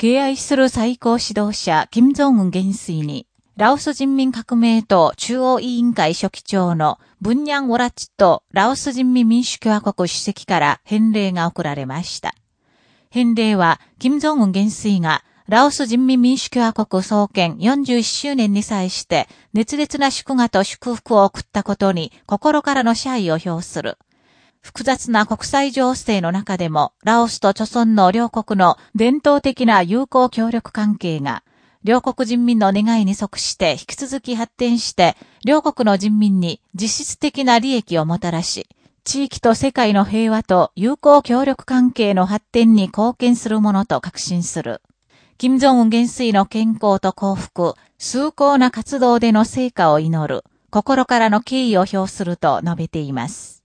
敬愛する最高指導者、金正恩元帥に、ラオス人民革命党中央委員会書記長のブンニャン・ウォラチとラオス人民民主共和国主席から返礼が送られました。返礼は、金正恩元帥がラオス人民民主共和国創建41周年に際して、熱烈な祝賀と祝福を送ったことに心からの謝意を表する。複雑な国際情勢の中でも、ラオスと著村の両国の伝統的な友好協力関係が、両国人民の願いに即して引き続き発展して、両国の人民に実質的な利益をもたらし、地域と世界の平和と友好協力関係の発展に貢献するものと確信する。金正恩元帥の健康と幸福、崇高な活動での成果を祈る、心からの敬意を表すると述べています。